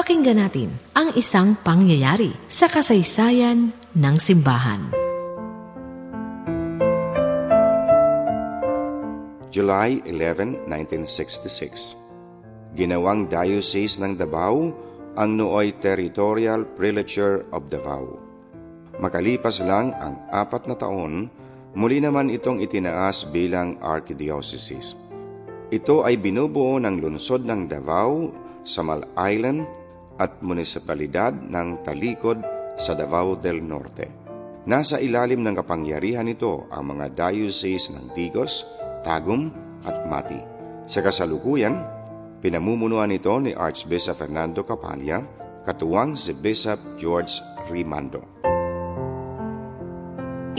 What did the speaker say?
Pakinggan natin ang isang pangyayari sa kasaysayan ng simbahan. July 11, 1966 Ginawang Diocese ng Davao ang nooy Territorial Prelature of Davao. Makalipas lang ang apat na taon, muli naman itong itinaas bilang Archdiocese. Ito ay binubuo ng lungsod ng Davao, Samal Island at munisipalidad ng Talikod sa Davao del Norte. Nasa ilalim ng kapangyarihan nito ang mga diocese ng Tigos, Tagum at Mati. Sa kasalukuyan, pinamumunuan ito ni Archbishop Fernando Capalla, katuwang si Bishop George Rimando.